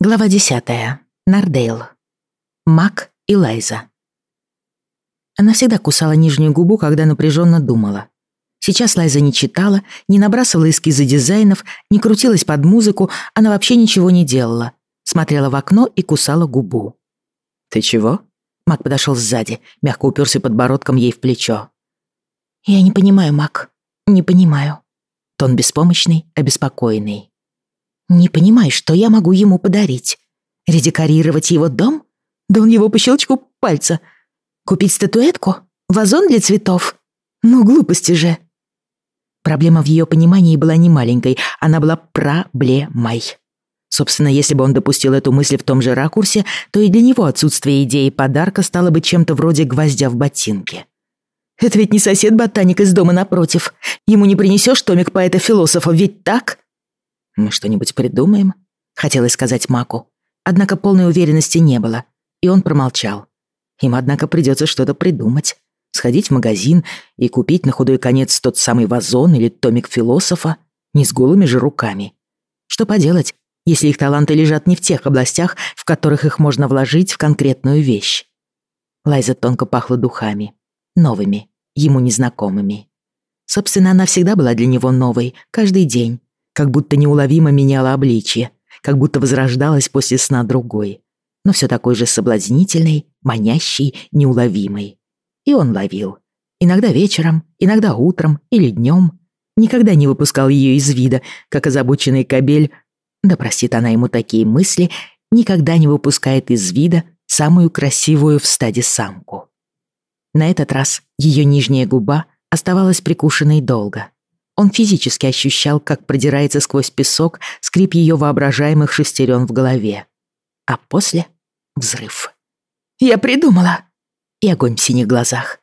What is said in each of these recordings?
Глава десятая. Нардейл. Мак и Лайза. Она всегда кусала нижнюю губу, когда напряженно думала. Сейчас Лайза не читала, не набрасывала эскизы дизайнов, не крутилась под музыку, она вообще ничего не делала. Смотрела в окно и кусала губу. «Ты чего?» Мак подошел сзади, мягко уперся подбородком ей в плечо. «Я не понимаю, Мак, не понимаю». Тон беспомощный, обеспокоенный. Не понимаю, что я могу ему подарить. Редекорировать его дом? Да он его по щелчку пальца. Купить статуэтку? Вазон для цветов? Ну, глупости же. Проблема в ее понимании была не маленькой, она была проблемой. Собственно, если бы он допустил эту мысль в том же ракурсе, то и для него отсутствие идеи подарка стало бы чем-то вроде гвоздя в ботинке. Это ведь не сосед-ботаник из дома напротив. Ему не принесешь томик поэта-философа, ведь так? «Мы что-нибудь придумаем?» — хотелось сказать Маку. Однако полной уверенности не было, и он промолчал. Им, однако, придется что-то придумать. Сходить в магазин и купить на худой конец тот самый вазон или томик философа, не с голыми же руками. Что поделать, если их таланты лежат не в тех областях, в которых их можно вложить в конкретную вещь? Лайза тонко пахла духами. Новыми, ему незнакомыми. Собственно, она всегда была для него новой, каждый день как будто неуловимо меняла обличье, как будто возрождалась после сна другой, но все такой же соблазнительной, манящей, неуловимой. И он ловил. Иногда вечером, иногда утром или днем. Никогда не выпускал ее из вида, как озабоченный кобель, да простит она ему такие мысли, никогда не выпускает из вида самую красивую в стаде самку. На этот раз ее нижняя губа оставалась прикушенной долго. Он физически ощущал, как продирается сквозь песок скрип ее воображаемых шестерен в голове. А после — взрыв. «Я придумала!» И огонь в синих глазах.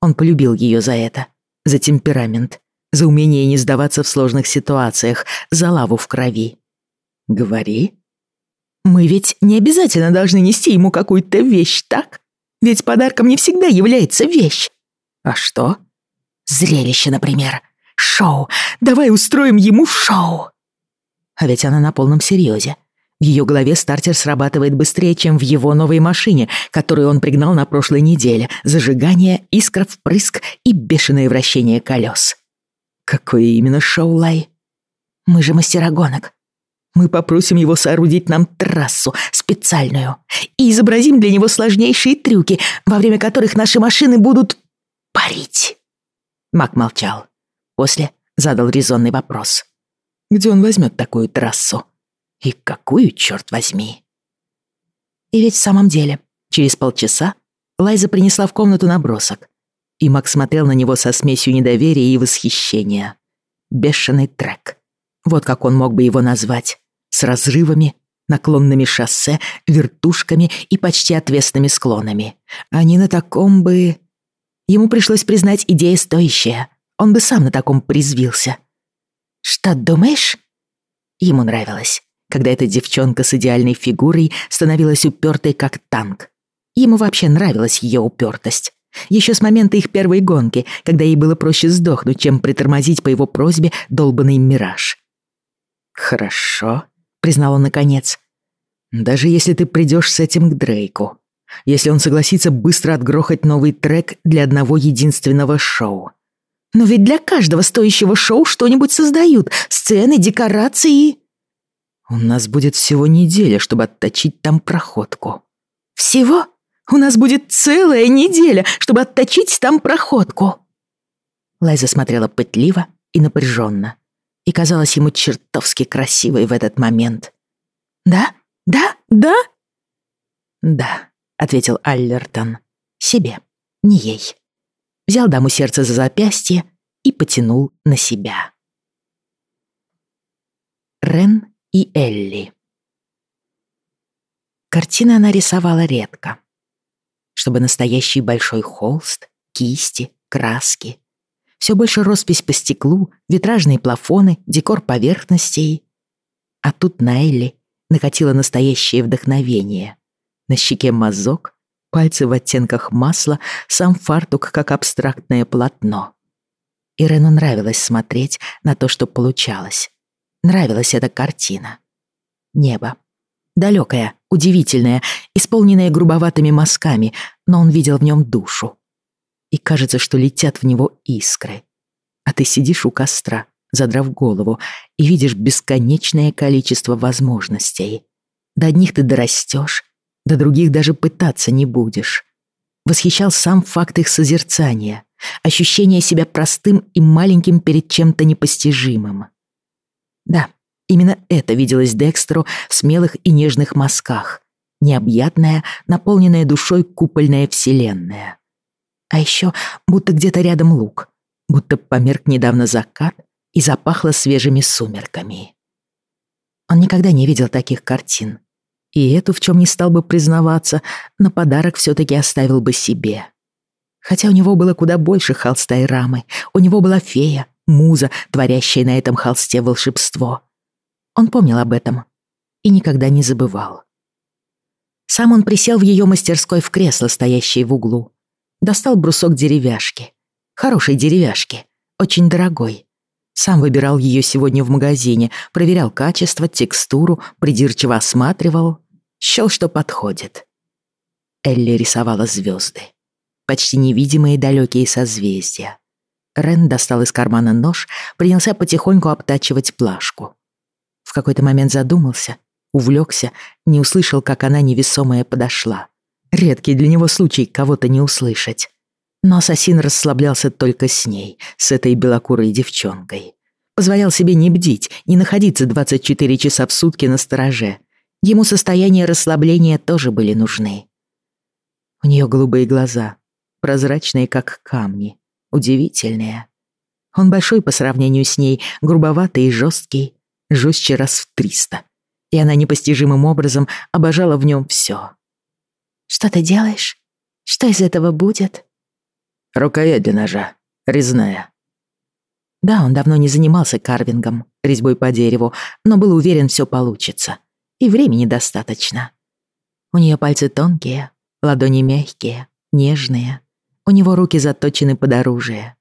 Он полюбил ее за это, за темперамент, за умение не сдаваться в сложных ситуациях, за лаву в крови. «Говори». «Мы ведь не обязательно должны нести ему какую-то вещь, так? Ведь подарком не всегда является вещь». «А что?» «Зрелище, например», Шоу! Давай устроим ему шоу!» А ведь она на полном серьезе. В ее голове стартер срабатывает быстрее, чем в его новой машине, которую он пригнал на прошлой неделе. Зажигание, искра впрыск и бешеное вращение колес. Какое именно шоу, Лай? Мы же мастера гонок. Мы попросим его соорудить нам трассу, специальную, и изобразим для него сложнейшие трюки, во время которых наши машины будут парить. Мак молчал. После задал резонный вопрос. Где он возьмет такую трассу? И какую, черт возьми? И ведь в самом деле, через полчаса Лайза принесла в комнату набросок, и Макс смотрел на него со смесью недоверия и восхищения. Бешеный трек. Вот как он мог бы его назвать. С разрывами, наклонными шоссе, вертушками и почти отвесными склонами. Они на таком бы... Ему пришлось признать идея стоящая. Он бы сам на таком призвился. «Что думаешь?» Ему нравилось, когда эта девчонка с идеальной фигурой становилась упертой как танк. Ему вообще нравилась ее упертость. Еще с момента их первой гонки, когда ей было проще сдохнуть, чем притормозить по его просьбе долбанный мираж. «Хорошо», — признал он наконец. «Даже если ты придешь с этим к Дрейку. Если он согласится быстро отгрохать новый трек для одного единственного шоу. Но ведь для каждого стоящего шоу что-нибудь создают. Сцены, декорации. У нас будет всего неделя, чтобы отточить там проходку. Всего? У нас будет целая неделя, чтобы отточить там проходку. Лайза смотрела пытливо и напряженно. И казалась ему чертовски красивой в этот момент. «Да? Да? Да?» «Да», — ответил Аллертон. «Себе, не ей» взял даму сердца за запястье и потянул на себя. Рен и Элли. Картины она рисовала редко. Чтобы настоящий большой холст, кисти, краски. Все больше роспись по стеклу, витражные плафоны, декор поверхностей. А тут на Элли накатило настоящее вдохновение. На щеке мазок, пальцы в оттенках масла, сам фартук как абстрактное полотно. Ирену нравилось смотреть на то, что получалось. Нравилась эта картина. Небо. Далекое, удивительное, исполненное грубоватыми мазками, но он видел в нем душу. И кажется, что летят в него искры. А ты сидишь у костра, задрав голову, и видишь бесконечное количество возможностей. До одних ты дорастешь, до других даже пытаться не будешь. Восхищал сам факт их созерцания, ощущение себя простым и маленьким перед чем-то непостижимым. Да, именно это виделось Декстеру в смелых и нежных мазках. Необъятная, наполненная душой купольная вселенная. А еще будто где-то рядом луг, будто померк недавно закат и запахло свежими сумерками. Он никогда не видел таких картин. И эту в чем не стал бы признаваться, на подарок все-таки оставил бы себе. Хотя у него было куда больше холста и рамы. У него была фея, муза, творящая на этом холсте волшебство. Он помнил об этом и никогда не забывал. Сам он присел в ее мастерской в кресло, стоящее в углу. Достал брусок деревяшки. Хорошей деревяшки, очень дорогой. Сам выбирал ее сегодня в магазине, проверял качество, текстуру, придирчиво осматривал, счел, что подходит. Элли рисовала звезды. Почти невидимые далекие созвездия. Рен достал из кармана нож, принялся потихоньку обтачивать плашку. В какой-то момент задумался, увлекся, не услышал, как она невесомая подошла. Редкий для него случай кого-то не услышать. Но ассасин расслаблялся только с ней, с этой белокурой девчонкой. Позволял себе не бдить, не находиться 24 часа в сутки на стороже. Ему состояние расслабления тоже были нужны. У нее голубые глаза, прозрачные, как камни, удивительные. Он большой по сравнению с ней, грубоватый и жесткий, жестче раз в триста. И она непостижимым образом обожала в нем все. «Что ты делаешь? Что из этого будет?» Рукоять для ножа. Резная. Да, он давно не занимался карвингом, резьбой по дереву, но был уверен, все получится. И времени достаточно. У нее пальцы тонкие, ладони мягкие, нежные. У него руки заточены под оружие.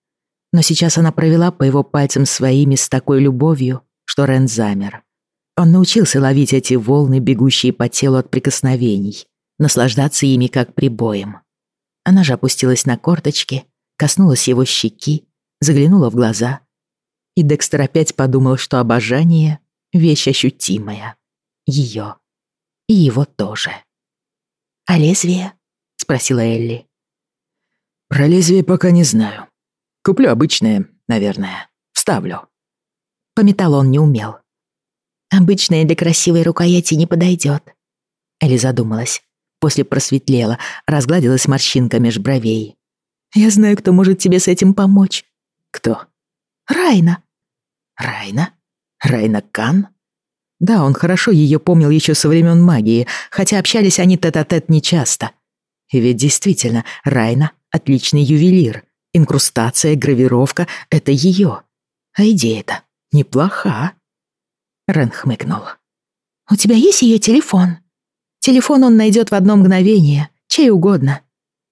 Но сейчас она провела по его пальцам своими с такой любовью, что Рен замер. Он научился ловить эти волны, бегущие по телу от прикосновений, наслаждаться ими как прибоем. Она же опустилась на корточки, коснулась его щеки, заглянула в глаза. И Декстер опять подумал, что обожание — вещь ощутимая. Ее. И его тоже. «А лезвие?» — спросила Элли. «Про лезвие пока не знаю. Куплю обычное, наверное. Вставлю». Пометал он не умел. «Обычное для красивой рукояти не подойдет. Элли задумалась после просветлела, разгладилась морщинка меж бровей. «Я знаю, кто может тебе с этим помочь». «Кто?» «Райна». «Райна? Райна Кан?» Да, он хорошо ее помнил еще со времен магии, хотя общались они тет-а-тет -тет нечасто. И ведь действительно, Райна — отличный ювелир. Инкрустация, гравировка — это ее. А идея-то неплоха. Рен хмыкнул. «У тебя есть ее телефон?» Телефон он найдет в одно мгновение, чей угодно.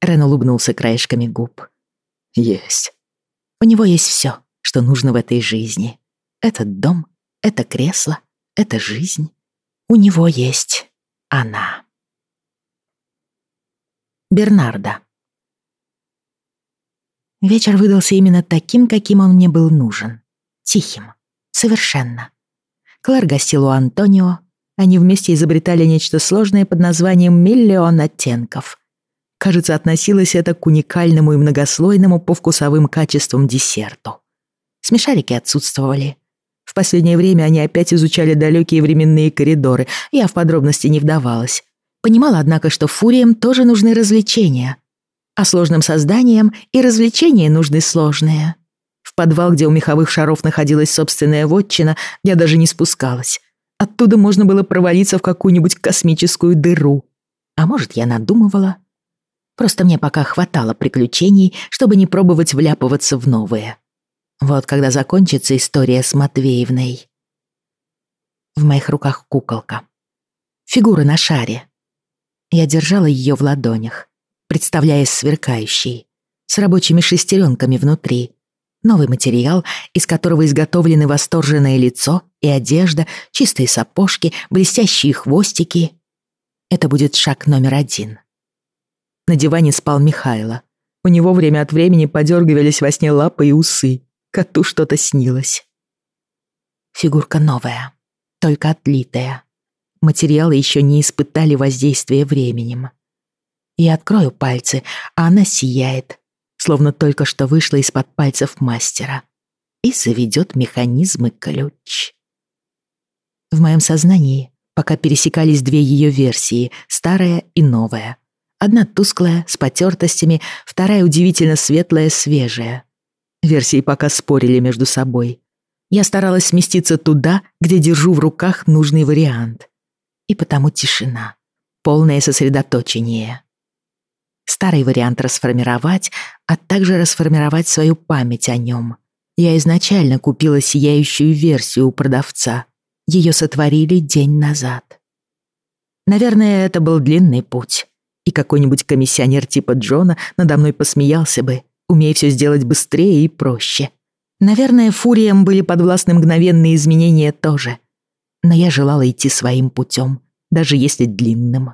Рен улыбнулся краешками губ. Есть. У него есть все, что нужно в этой жизни. Этот дом, это кресло, это жизнь. У него есть она. Бернарда. Вечер выдался именно таким, каким он мне был нужен. Тихим. Совершенно. Клэр гостил у Антонио, они вместе изобретали нечто сложное под названием «миллион оттенков». Кажется, относилось это к уникальному и многослойному по вкусовым качествам десерту. Смешарики отсутствовали. В последнее время они опять изучали далекие временные коридоры, я в подробности не вдавалась. Понимала, однако, что фуриям тоже нужны развлечения. А сложным созданиям и развлечения нужны сложные. В подвал, где у меховых шаров находилась собственная вотчина, я даже не спускалась. Оттуда можно было провалиться в какую-нибудь космическую дыру. А может, я надумывала? Просто мне пока хватало приключений, чтобы не пробовать вляпываться в новые. Вот когда закончится история с Матвеевной. В моих руках куколка. Фигура на шаре. Я держала ее в ладонях, представляясь сверкающей, с рабочими шестеренками внутри, Новый материал, из которого изготовлены восторженное лицо и одежда, чистые сапожки, блестящие хвостики. Это будет шаг номер один. На диване спал Михайло. У него время от времени подергивались во сне лапы и усы. Коту что-то снилось. Фигурка новая, только отлитая. Материалы еще не испытали воздействия временем. Я открою пальцы, а она сияет, словно только что вышла из-под пальцев мастера, и заведет механизмы ключ. В моем сознании пока пересекались две ее версии, старая и новая. Одна тусклая, с потертостями, вторая удивительно светлая, свежая. Версии пока спорили между собой. Я старалась сместиться туда, где держу в руках нужный вариант. И потому тишина, полное сосредоточение. Старый вариант расформировать, а также расформировать свою память о нем. Я изначально купила сияющую версию у продавца. Ее сотворили день назад. Наверное, это был длинный путь. И какой-нибудь комиссионер типа Джона надо мной посмеялся бы, умея все сделать быстрее и проще. Наверное, фуриям были подвластны мгновенные изменения тоже. Но я желала идти своим путем, даже если длинным.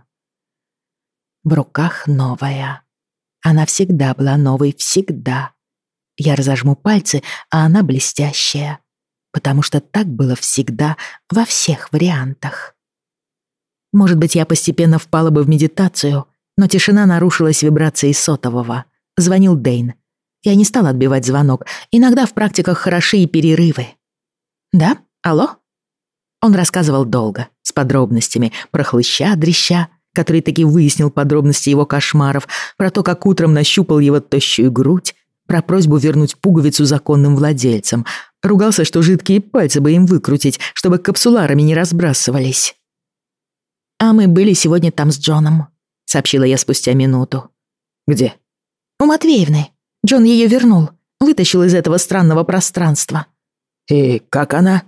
В руках новая. Она всегда была новой, всегда. Я разожму пальцы, а она блестящая. Потому что так было всегда, во всех вариантах. Может быть, я постепенно впала бы в медитацию, но тишина нарушилась вибрацией сотового. Звонил Дейн. Я не стала отбивать звонок. Иногда в практиках хороши и перерывы. «Да? Алло?» Он рассказывал долго, с подробностями, про хлыща, дрища, который таки выяснил подробности его кошмаров, про то, как утром нащупал его тощую грудь, про просьбу вернуть пуговицу законным владельцам. Ругался, что жидкие пальцы бы им выкрутить, чтобы капсуларами не разбрасывались. «А мы были сегодня там с Джоном», — сообщила я спустя минуту. «Где?» «У Матвеевны. Джон ее вернул, вытащил из этого странного пространства». «И как она?»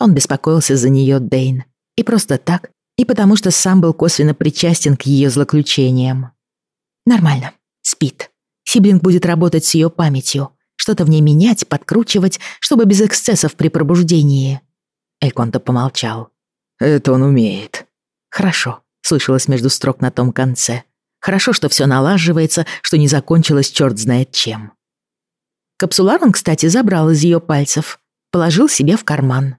Он беспокоился за нее, Дейн. И просто так, и потому что сам был косвенно причастен к ее злоключениям. «Нормально. Спит. Сиблинг будет работать с ее памятью, что-то в ней менять, подкручивать, чтобы без эксцессов при пробуждении». Эльконто помолчал. «Это он умеет». «Хорошо», — слышалось между строк на том конце. «Хорошо, что все налаживается, что не закончилось черт знает чем». Капсулар он, кстати, забрал из ее пальцев, положил себе в карман.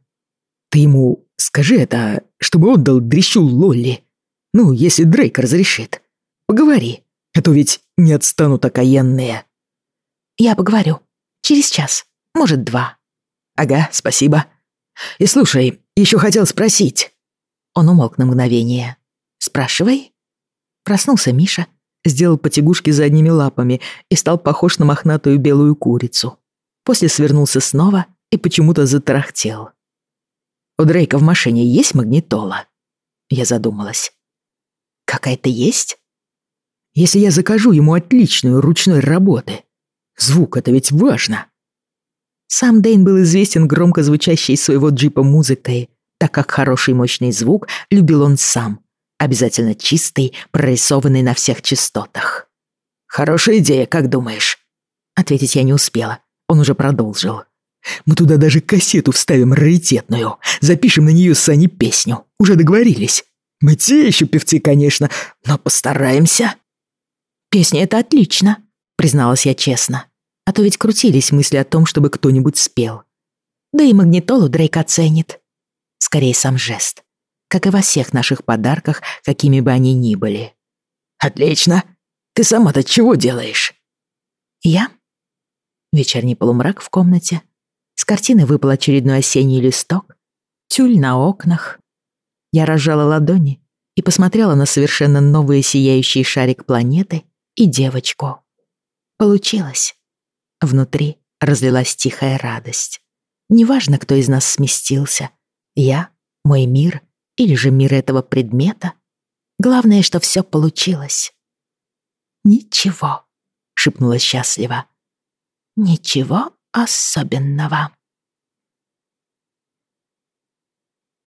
«Ты ему скажи это, чтобы отдал дрищу Лолли. Ну, если Дрейк разрешит. Поговори, а то ведь не отстанут окаянные». «Я поговорю. Через час, может, два». «Ага, спасибо. И слушай, еще хотел спросить». Он умолк на мгновение. «Спрашивай». Проснулся Миша, сделал потягушки задними лапами и стал похож на мохнатую белую курицу. После свернулся снова и почему-то затарахтел. «У Дрейка в машине есть магнитола?» Я задумалась. «Какая-то есть?» «Если я закажу ему отличную ручной работы. Звук — это ведь важно». Сам Дэйн был известен громко звучащей своего джипа музыкой, так как хороший мощный звук любил он сам, обязательно чистый, прорисованный на всех частотах. «Хорошая идея, как думаешь?» Ответить я не успела, он уже продолжил. «Мы туда даже кассету вставим раритетную, запишем на нее с Саней песню, уже договорились. Мы те еще певцы, конечно, но постараемся». «Песня — это отлично», — призналась я честно. А то ведь крутились мысли о том, чтобы кто-нибудь спел. Да и магнитолу Дрейк оценит. Скорее сам жест. Как и во всех наших подарках, какими бы они ни были. «Отлично! Ты сама-то чего делаешь?» «Я?» Вечерний полумрак в комнате. С картины выпал очередной осенний листок. Тюль на окнах. Я разжала ладони и посмотрела на совершенно новый сияющий шарик планеты и девочку. Получилось. Внутри разлилась тихая радость. Неважно, кто из нас сместился, я, мой мир или же мир этого предмета? Главное, что все получилось. «Ничего», — шепнула счастливо. «Ничего особенного».